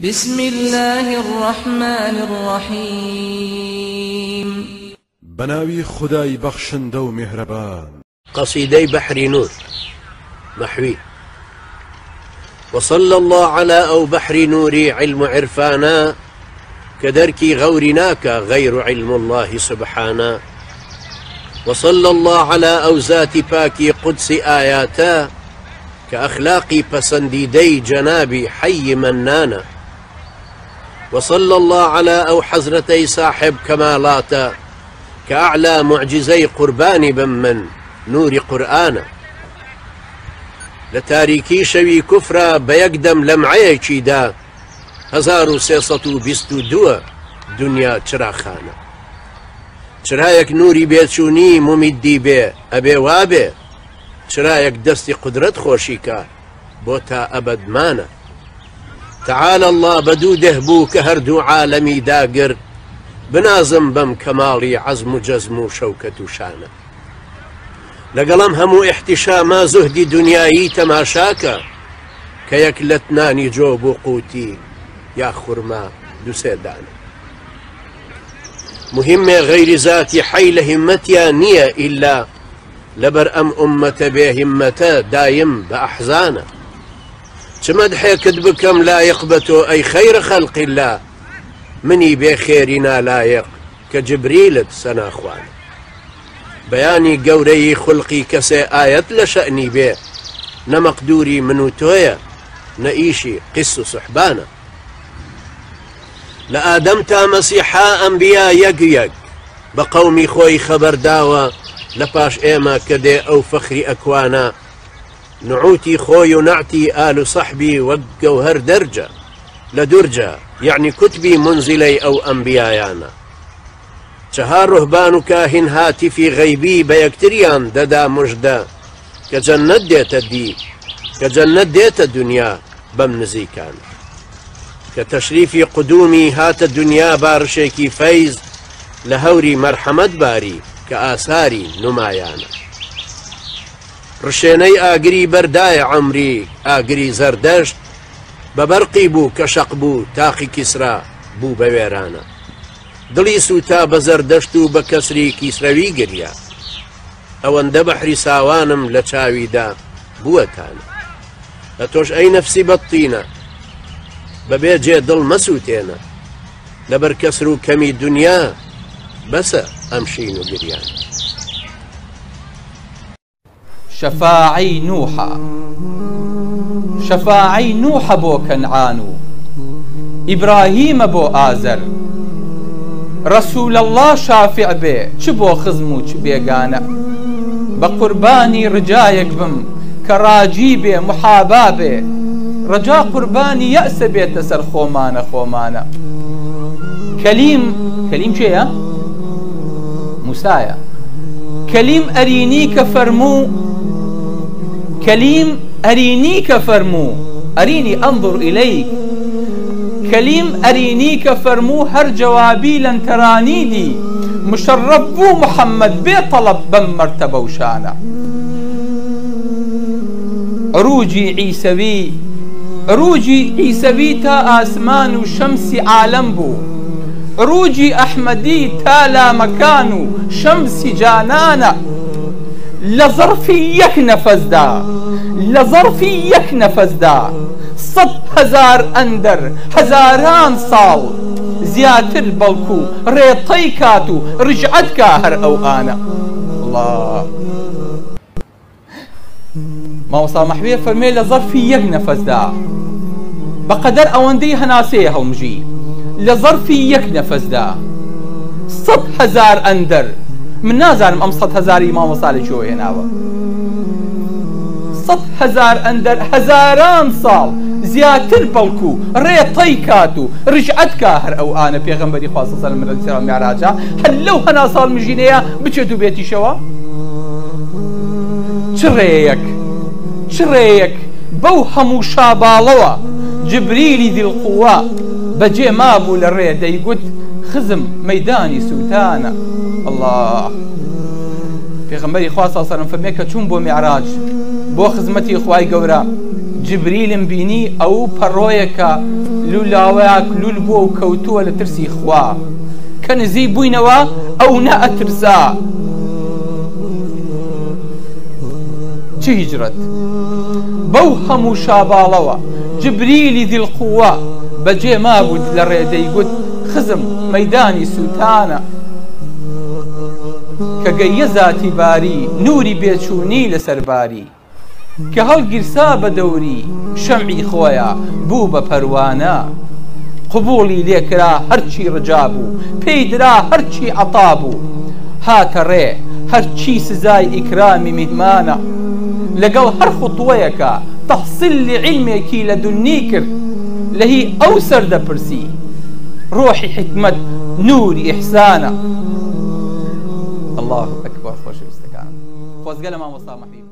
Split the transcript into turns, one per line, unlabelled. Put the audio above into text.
بسم الله الرحمن الرحيم.
بە ناوی خودای بەخشندە و
میهرەبان. قەسیدەی بەحری نووری مەحوی وصلى الله على أو بحر نوري علم عرفانا كدرك غورناك غير علم الله سبحانا. وصلى الله على ئەو زاتە پاکی قودس ئایاتە كأخلاقي پسنديدي جنابي حي منانا. وصلى الله على أو حزرتي صاحب كمالاتا كأعلى معجزي قربان بمن نور قرآنا لتاريكي شوي كفرا بيقدم لمعيكي دا هزار سيسة بستو دوا دنيا چراخانە چرایەک نوری بێچوونی ممیدی بێ ئەبێ وابێ. چرایەک دەستی قدرت خۆشیکە بۆ تا ئەبدمانە تعال الله بەدوو دەهبوو کە هەردوو عالەمی داگر بنازم بەم کەماڵی عەزم و جەزم و شەوکەت و شانە لەگەڵم هەموو احتیشاما زوهدی دنیایی تەماشاکە کە یەک لەتنانی جۆ بۆ قوتی یا خورما دووسێدانە أم أمة بهمة دايم بأحزانة. چمدحێکت بکەم لایەقبەتۆ ئەی خەیرە خەلقی الله. منی بێخێری نالایەق کە جبریلت سەناخوان بەیانی گەورەی خولقی کەسێ ئاەت لە شەعنی بێ نەمەقدوری من و تۆیە نەئیشی قس و سوحبانە لە ئادەم تا مەسیحا ئەمبیا یەک یەک بە قەومی خۆی خەبەرداوە لە پاش ئێمە کە دێ ئەو فەخری ئەکوانە نعوتی خۆی و نعتی ئال و سەحبی وەک گەوهر دەرجە لە دوورجە یعنی کوتبی منزیلەی ئەو ئەمبیایانە چەها ڕوهبان و کاهین هاتیفی غەیبی بە یەکتریان دەدا مژدە کە جەنەت دێتە دی کە جەنەت دێتە دنیا بەم نزیکان کە تەشریفی قدومی هاتە دنیا بارشێکی فەیز لە ڕشێنەی ئاگری بەردایە عمری ئاگری زەردەشت بە بەرقی بوو کە شەق بوو تاقی کیسرا بوو بە وێرانە. دڵی سوتا بە زەردەشت و بە کەسری کیسرەوی گریا. ئەوەندە بەحری ساوانم لە چاویدا بووەتانە لە تۆش ئەی نەفسی بەتینە. بەبێ جێ دڵ مەسووتێنە. لەبەر کەسر و کەمی دنیا بەسە ئەم شین و گریان.
شەفیعی نووحە. شەفیعی نووح بۆ کەنعان ئیبراهیم بۆ ئازەر رسول الله شافیع بێ چ بۆ خزم و چ بێگانە؟ بە قوربانی ڕجایەک بم. ڕاجی بێ محابا بێ. ڕجا قوربانی یەسە بێتە سەر خۆمانە خۆمانە. کەلیم کەلیم چێە؟ موسایە. کەلیم ئەرینی کە فەرموو كليم أرينيك فرمو. أريني أنظر إليك. كليم أرينيك فرمو هر جوابي لن تراني دي مەشرەب بوو محمد بێ تەڵەب بەم مەرتەبە و شانە. عرووجی عیسەوی عرووجی عیسەوی تا ئاسمان و شەمسی عالەم بوو. عرووجی ئەحمەدی تا لامەکان شەمسی جانانە لە ظرفی یەک نەفەزدا لە ظرفی یەک نەفەزدا سەد هزار ئەندەر هەزاران ساڵ زیاتر بەڵکو ڕێتەی کات و ڕژعەت کا هەر ئەو ئانە الله. ماوەسا مەحوێ فەرمێ لە ظرفی یەک نەفەزدا بەقەدەر ئەوەندەی هەناسەیە هەڵمژی لە ظرفی یەک نەفەزدا سەد هزار ئەندەر من نازانم ئەم سە هزاری مامۆسا لە چۆ هێناوە. هزار ئەندەر هزاران ساڵ زیاتر بەڵکو ڕێتەی کات و ڕژعەت کا هەر ئەو ئانە پێغمبەری خواستە سەر منە میاراجا. هەر لەو هەنا ساڵ مژینەیە بچێت و بێتیشەوە چ ڕێیەک؟ چ ڕێیەک؟ بەو هەموو شاباڵەوە جبریلی دیڵقووە بەجێ مابوو لە ڕێ دەیگوت خزم مەدانی سووتانە الله. پێغمبەری خوا سەرم فەرمێ کە چوون بۆ میعراج بۆ خزمەتی خوای گەورە جبریلم بینی ئەو پەڕۆیەکە لولاوەیەک لول بووە و کەوتووە لە ترسی خوا. کە نزی بووینەوە ئەو نەئەترسا. چی هیجرەت؟ بەو هەموو شاباڵەوە جبریلی دیڵقووە بەجێ مابووت لە ڕێدەی گوت. خزم مەدانی سووتانە کە گەیە زاتی باری نوری بێچوونی لەسەرباری کە هەڵگیرسا بە دەوری شەمعی خۆیە بوو بە پەروانە. قبولی لێکرا هەرچی ڕجا بوو پێی درا هەرچی عتا بوو. هاتە ڕێ هەرچی سزای ئیکرامی میهمانە. لەگەڵ هەر خوتوەیەکە تەحسیل لە علمێکی لە دونی کرد. لە هی ئەو سەردەپرسی ڕۆحی حکمت نوری ئحسانە الله خۆشەویستەکان خۆزگە لە مامۆستا مەحی